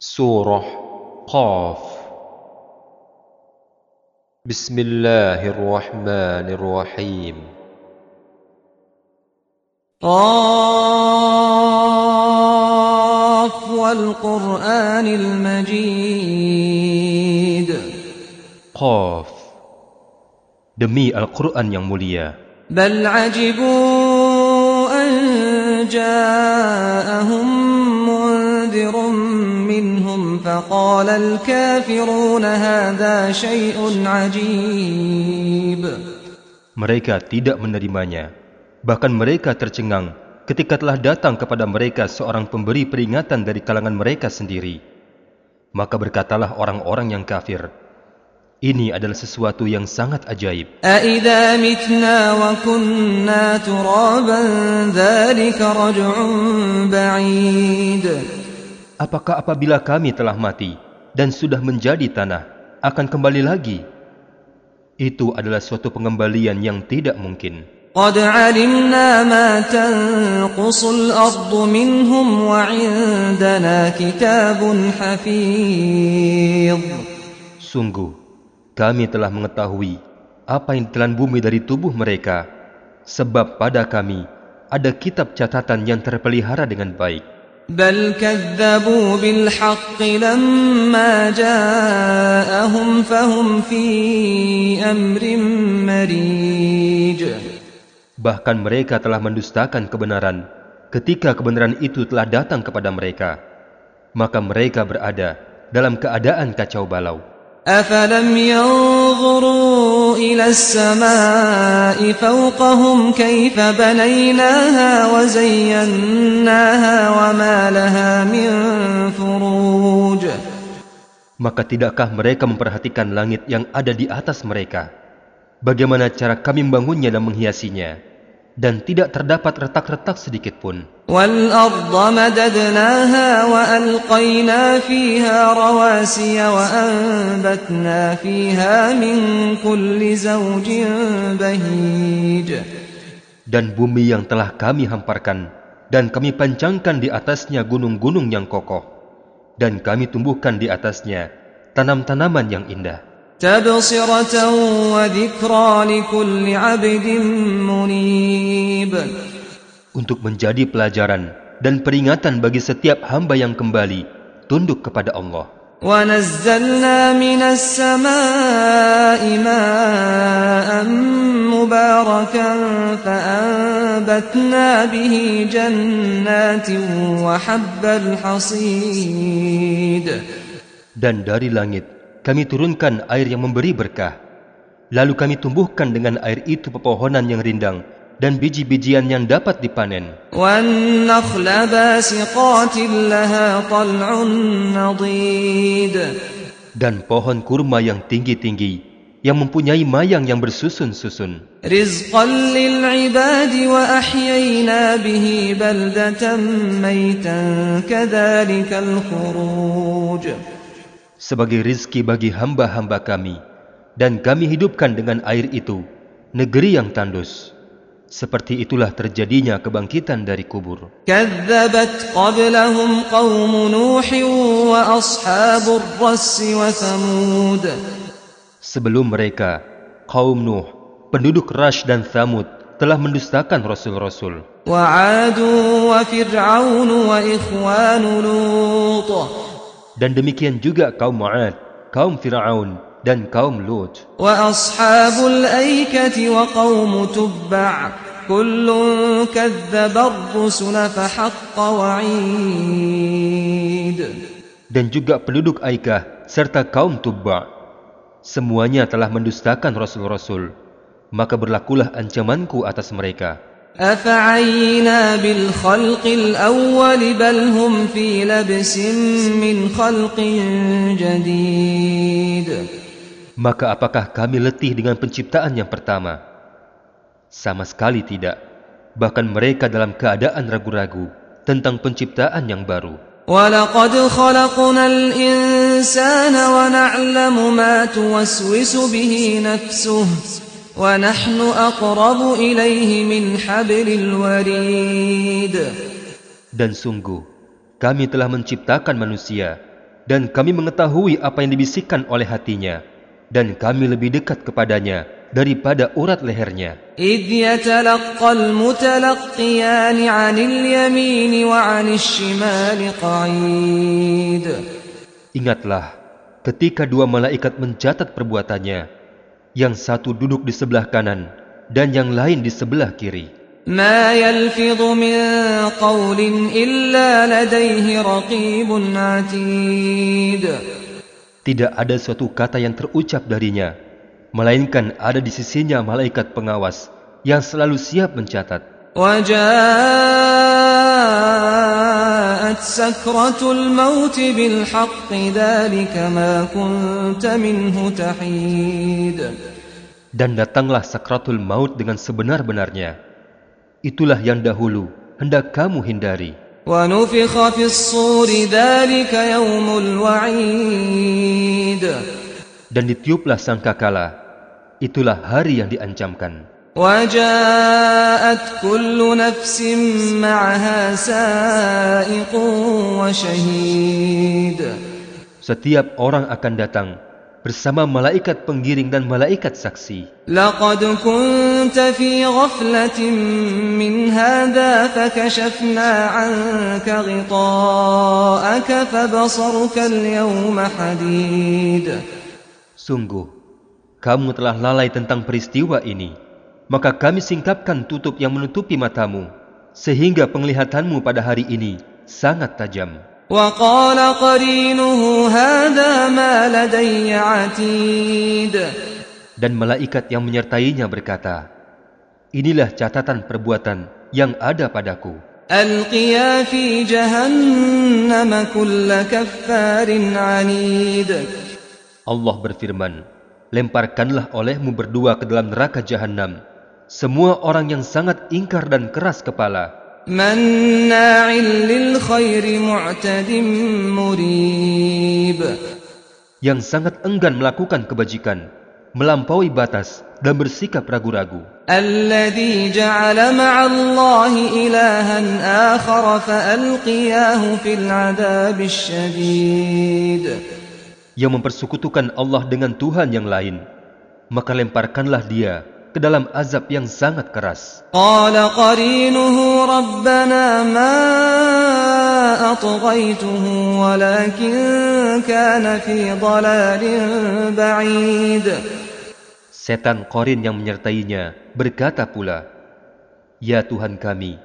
سورة قاف. بسم الله الرحمن الرحيم. قاف والقرآن المجيد. قاف. Demi Al-Quran yang mulia. عجبوا أن an Mereka tidak menerimanya. Bahkan mereka tercengang ketika telah datang kepada mereka seorang pemberi peringatan dari kalangan mereka sendiri. Maka berkatalah orang-orang yang kafir, ini adalah sesuatu yang sangat ajaib. Apakah apabila kami telah mati dan sudah menjadi tanah, akan kembali lagi? Itu adalah suatu pengembalian yang tidak mungkin. قد علمنا ما تنقص الأرض منهم وعندنا كتاب حفيظ Sungguh, kami telah mengetahui apa yang ditelan bumi dari tubuh mereka, sebab pada kami ada kitab catatan yang terpelihara dengan baik. بل كذبوا بالحق لما جاءهم فهم في أمر مريج Bahkan mereka telah mendustakan kebenaran ketika kebenaran itu telah datang kepada mereka. Maka mereka berada dalam keadaan kacau balau. أفلم ينظروا إلى السماء فوقهم كيف بنيناها وزيناها وما لها من فروج Maka tidakkah mereka memperhatikan langit yang ada di atas mereka? Bagaimana cara kami membangunnya dan menghiasinya? dan tidak terdapat retak-retak sedikit pun. Dan bumi yang telah kami hamparkan dan kami pancangkan di atasnya gunung-gunung yang kokoh dan kami tumbuhkan di atasnya tanam-tanaman yang indah. تبصرة وذكرى لكل عبد منيب untuk menjadi pelajaran dan peringatan bagi setiap hamba yang kembali tunduk kepada Allah. ونزلنا من السماء ماء مباركا فأنبتنا به جنات وحب الحصيد Dan dari langit kami turunkan air yang memberi berkah. Lalu kami tumbuhkan dengan air itu pepohonan yang rindang dan biji-bijian yang dapat dipanen. Dan pohon kurma yang tinggi-tinggi yang mempunyai mayang yang bersusun-susun. Rizqan sebagai rizki bagi hamba-hamba kami, dan kami hidupkan dengan air itu negeri yang tandus. Seperti itulah terjadinya kebangkitan dari kubur. Kadzabat qablahum qaum Nuh wa ashabur rass wa Thamud. Sebelum mereka, kaum Nuh, penduduk Rash dan Thamud telah mendustakan rasul-rasul. Wa wa fir'aun wa ikhwanu Lut Dan demikian juga kaum Ma'ad, kaum Fir'aun, dan kaum Lut. وأصحاب الأيكة وقوم تبع كل كذب الرسل فحق وعيد Dan juga penduduk Aikah serta kaum Tubba. Semuanya telah mendustakan rasul-rasul. Maka berlakulah ancamanku atas mereka. أفعينا بالخلق الأول بل هم في لبس من خلق جديد Maka apakah kami letih dengan penciptaan yang pertama? Sama sekali tidak. Bahkan mereka dalam keadaan ragu-ragu tentang penciptaan yang baru. ولقد خلقنا الإنسان ونعلم ما توسوس به نفسه ونحن أقرب إليه من حبل الوريد Dan sungguh, kami telah menciptakan manusia dan kami mengetahui apa yang dibisikkan oleh hatinya, dan kami lebih dekat kepadanya daripada urat lehernya. إذ يتلقى المتلقيان عن اليمين وعن الشمال قعيد Ingatlah ketika dua malaikat mencatat perbuatannya, yang satu duduk di sebelah kanan dan yang lain di sebelah kiri. ما يلفظ من قول إلا لديه رقيب عتيد Tidak ada suatu kata yang terucap darinya, melainkan ada di sisinya malaikat pengawas yang selalu siap mencatat. وجاءت سكرة الموت بالحق ذلك ما كنت منه تحيد Dan datanglah sakratul maut dengan sebenar-benarnya. Itulah yang dahulu hendak kamu hindari. ونفخ في الصور ذلك يوم الوعيد Dan ditiuplah sangkakala. Itulah hari yang diancamkan. وجاءت كل نفس معها سائق وشهيد Setiap orang akan datang bersama malaikat penggiring dan malaikat saksi. لقد كنت في غفلة من هذا فكشفنا عنك غطاءك فبصرك اليوم حديد Sungguh, kamu telah lalai tentang peristiwa ini. Maka kami singkapkan tutup yang menutupi matamu, sehingga penglihatanmu pada hari ini sangat tajam. وقال قرينه هذا ما لدي عتيد Dan malaikat yang menyertainya berkata, Inilah catatan perbuatan yang ada padaku. ألقيا في جهنم كل كفار عنيد Allah berfirman, Lemparkanlah olehmu berdua ke dalam neraka jahanam semua orang yang sangat ingkar dan keras kepala. Yang sangat enggan melakukan kebajikan, melampaui batas dan bersikap ragu-ragu. Yang mempersekutukan Allah dengan Tuhan yang lain, maka lemparkanlah dia ke dalam azab yang sangat keras. Setan korin yang menyertainya berkata pula, Ya Tuhan kami,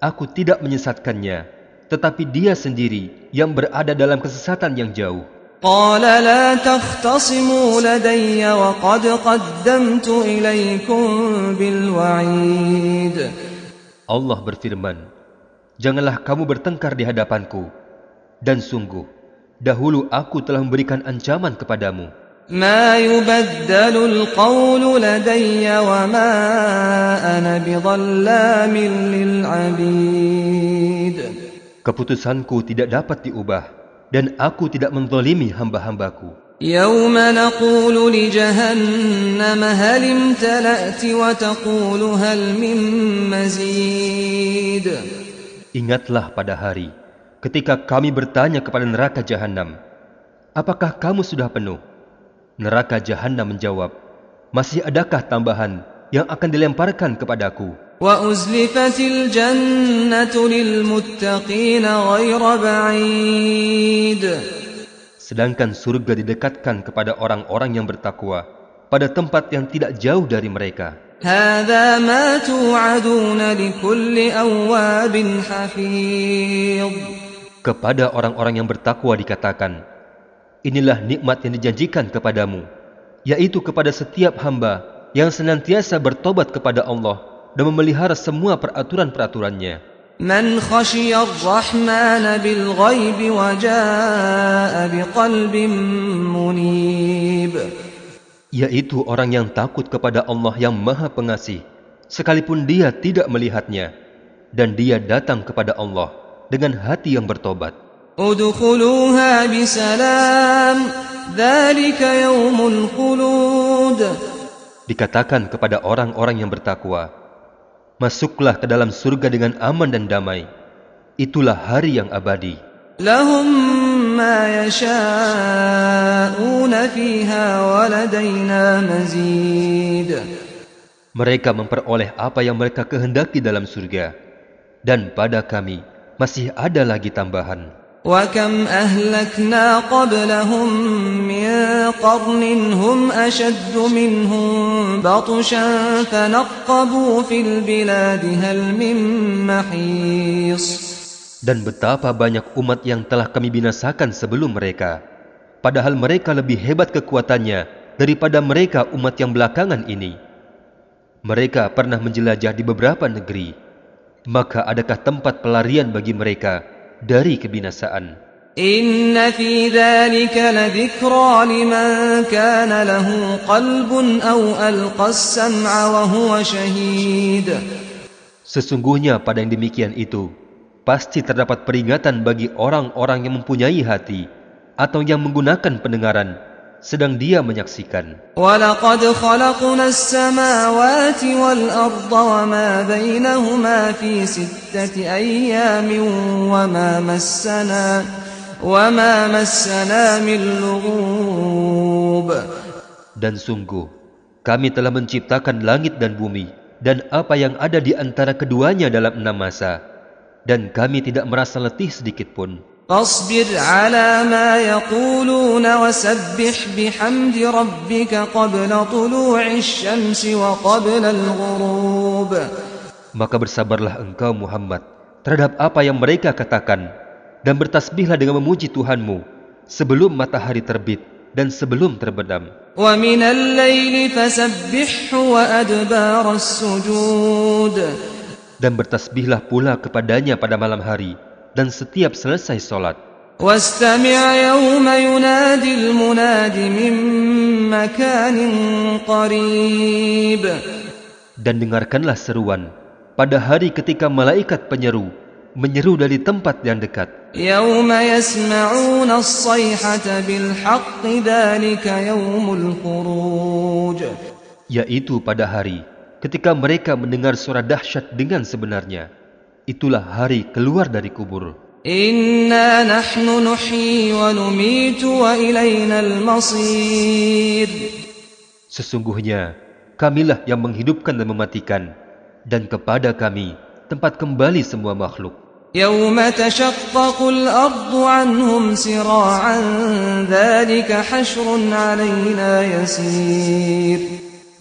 aku tidak menyesatkannya, tetapi dia sendiri yang berada dalam kesesatan yang jauh. قال لا تختصموا لدي وقد قدمت إليكم بالوعيد Allah berfirman, Janganlah kamu bertengkar di hadapanku, dan sungguh, dahulu aku telah memberikan ancaman kepadamu. ما يبدل القول لدي وما أنا بظلام للعبيد Keputusanku tidak dapat diubah, dan aku tidak menzalimi hamba-hambaku. يوم نقول لجهنم هل امتلأت وتقول هل من مزيد Ingatlah pada hari ketika kami bertanya kepada neraka jahanam, apakah kamu sudah penuh? Neraka jahanam menjawab, masih adakah tambahan yang akan dilemparkan kepadaku? وأزلفت الجنة للمتقين غير بعيد Sedangkan surga didekatkan kepada orang-orang yang bertakwa pada tempat yang tidak jauh dari mereka. هذا ما توعدون لكل أواب حفيظ Kepada orang-orang yang bertakwa dikatakan, inilah nikmat yang dijanjikan kepadamu, yaitu kepada setiap hamba yang senantiasa bertobat kepada Allah dan memelihara semua peraturan-peraturannya. Man rahman bil wa munib. Yaitu orang yang takut kepada Allah yang Maha Pengasih, sekalipun dia tidak melihatnya, dan dia datang kepada Allah dengan hati yang bertobat. Dikatakan kepada orang-orang yang bertakwa, masuklah ke dalam surga dengan aman dan damai. Itulah hari yang abadi. Lahum ma yasha'una fiha mazid. Mereka memperoleh apa yang mereka kehendaki dalam surga. Dan pada kami masih ada lagi tambahan. وكم أهلكنا قبلهم من قرن هم أشد منهم بطشا فنقبوا في البلاد هل من محيص Dan betapa banyak umat yang telah kami binasakan sebelum mereka. Padahal mereka lebih hebat kekuatannya daripada mereka umat yang belakangan ini. Mereka pernah menjelajah di beberapa negeri. Maka adakah tempat pelarian bagi mereka dari kebinasaan. Inna fi dhalika ladhikra liman kana lahu qalbun shahid. Sesungguhnya pada yang demikian itu pasti terdapat peringatan bagi orang-orang yang mempunyai hati atau yang menggunakan pendengaran sedang dia menyaksikan. Dan sungguh, kami telah menciptakan langit dan bumi dan apa yang ada di antara keduanya dalam enam masa. Dan kami tidak merasa letih sedikitpun. فاصبر على ما يقولون وسبح بحمد ربك قبل طلوع الشمس وقبل الغروب Maka bersabarlah engkau Muhammad terhadap apa yang mereka katakan dan bertasbihlah dengan memuji Tuhanmu sebelum matahari terbit dan sebelum terbenam. ومن الليل فسبحه وأدبار السجود Dan bertasbihlah pula kepadanya pada malam hari dan setiap selesai sholat. واستمع يوم ينادي المناد من مكان قريب Dan dengarkanlah seruan pada hari ketika malaikat penyeru menyeru dari tempat yang dekat. يوم يسمعون الصيحة بالحق ذلك يوم الخروج Yaitu pada hari ketika mereka mendengar suara dahsyat dengan sebenarnya. Itulah hari keluar dari kubur. إنا نحن نحيي ونميت وإلينا المصير Sesungguhnya kamilah yang menghidupkan dan mematikan dan kepada kami tempat kembali semua makhluk. يوم تشقق الأرض عنهم سراعا ذلك حشر علينا يسير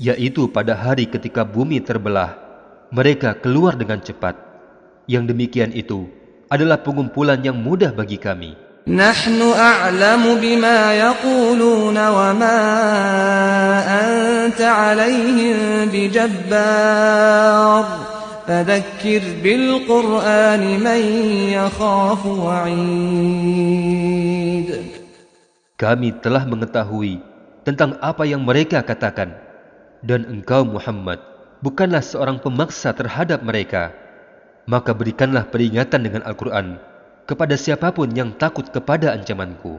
Yaitu pada hari ketika bumi terbelah, mereka keluar dengan cepat. Yang demikian itu adalah pengumpulan yang mudah bagi kami. نحن أعلم بما يقولون وما أنت عليهم بجبار فذكر بالقرآن من يخاف وعيد Kami telah mengetahui tentang apa yang mereka katakan. Dan engkau Muhammad bukanlah seorang pemaksa terhadap mereka. Maka berikanlah peringatan dengan Al-Quran kepada siapa pun yang takut kepada ancamanku.